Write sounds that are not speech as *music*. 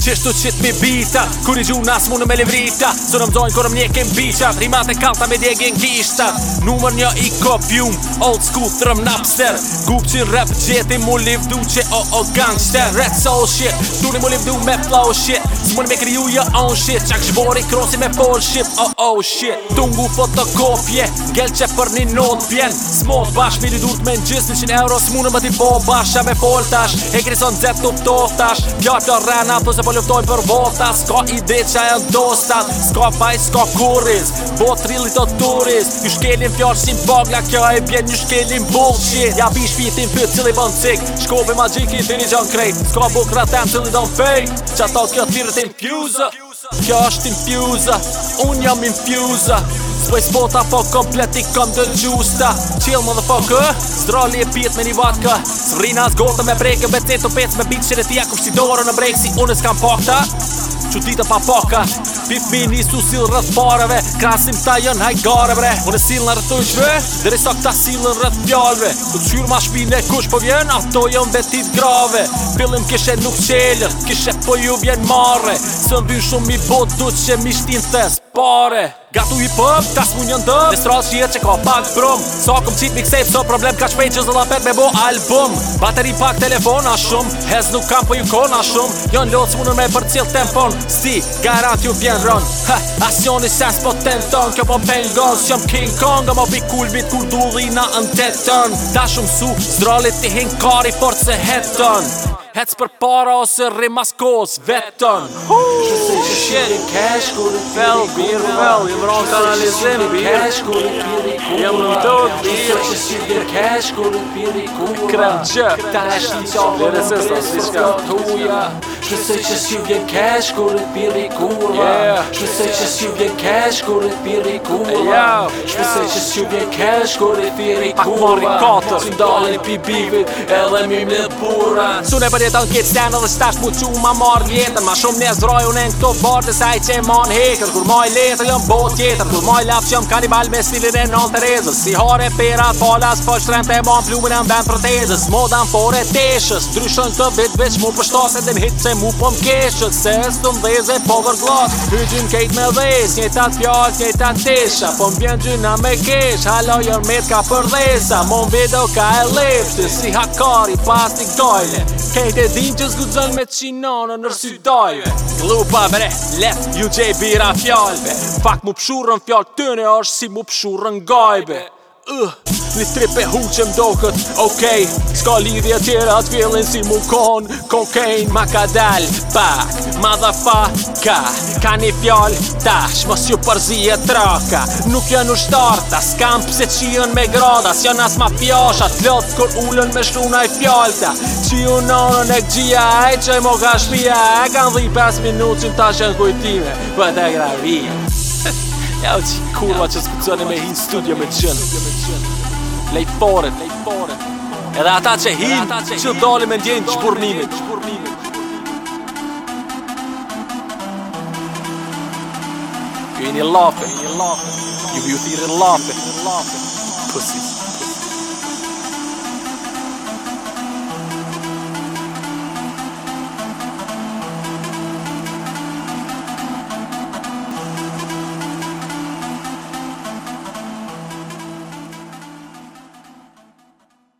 Qështu qit mi bita Kur i gjun as me levrita Së në mdojnë kërëm një kem bicha Rimat e kalta me djegi në kishta Numër një i kopjum Old school thrëm napster Gup qin rap gjeti mu livdu që o o gangster Red soul shit Duni mu livdu me flow shit Së mune me kriju jo on shit Qak zhbori krosi me fall shit O o shit Tungu fotokopje gel që për një not pjen Smot bash mili durt me në gjiz Një qin euro së mune më ti bo basha me fall tash E krison zep t'o toftash Pjartë jetoj për vota Ska ide qa e ndosta Ska faj, ska kuris Bo trillit o turis Një shkelin fjall si Kjo e bjen një shkelin bullshit Ja bish fitin për cili bën cik Shkove ma gjiki të një gjon krejt Ska bukra tem të li don fejt Qa ta kjo të infjuzë Kjo është infjuzë Unë jam infjuzë Pojtë spota po komplet i kom të gjusta Chill më dhe fokë e pjetë me një vatka Rina as me breke Vecë të të pecë me bitë qire tia Kusht i dorë në brejkë si unë s'kam pakta Qutitë pa paka Pip mi nisu silë rrët pareve Krasim ta jën gare bre Unë sil në rrëtu i qve Dere sa këta sil në rrët pjallve Të të qyrë ma shpi kush po vjen Ato jën vetit grave Pillim kishe nuk qelër Kishe po ju vjen mare Së në shumë i botu që mishtin thes pare Gatu i hop tas mu një Në stralë që jetë që ka pak brum So kom qit mixtape, so problem ka shpejt që pet me bo album Bateri pak telefona shumë Hez nuk kam po për ju kona shumë Jon lotë s'munën me për cilë tempon Sti, garant ju vjen rën Asjoni se s'po tenton Kjo po pengon, s'jom King Kong Gëmo bi kul bit kur du dhina në tetën Ta shumë su, zdralit ti hinkari Fort se hetën Hec për para ose rimaskos vetën Shësë që shëri cash kur i fell Birë fell, që cash kur i piri kur në të të që cash kur i piri Krem që Këta e shëri që Dhe resës në së të të uja Shësë që shëri cash kur i piri kur Shësë që shëri cash kur i piri kur Shësë që shëri cash kur i piri kur Shësë që shëri cash i piri kur Shësë që bërë jeton kjetë stendë dhe shtash mu që ma marrë vjetën Ma shumë njës droj unë në këto bërë dhe saj që ma në hekër Kur ma i letër jëm botë tjetër Kur ma i lafë që jëm kanibal me stilin e nëllë të rezës Si hare perat falas për po shtrem të e ma në plumin e në vend tezës, Moda në fore teshës Dryshën të vetë veç mu për shtaset dhe në hitë që mu për po më keshës Se së të mdheze po vër glas kejt me dhes Njëtë atë Kejt e din që zgudzon me qinonë në rësy dojve Lupa bre, let ju gjej bira fjallve Fak mu pshurën fjallë tëne është si mu pshurën gajbe Uh, Një strip e hu që mdokët Okej, OK s'ka lidhja tjera atë vjellin si mu kon Kokain ma ka dal Pak, motherfucka Ka një fjall tash Mos ju përzi e traka Nuk janë shtarta S'kam pse qion me grada S'jan as ma fjasha T'lot kur ullën me shluna i fjallta Qion nonën e gjia E që i mo ka shpia E kan dhi 5 minut që n'tash e n'kujtime Për po e te gravia *laughs* Ja u që kurva që s'kuzoni me hi studio me qënë lejtëpore Edhe ata që hinë që dalë me ndjenë që burnimit Kjo i një lafe Kjo i një lafe Kjo i lafe Kjo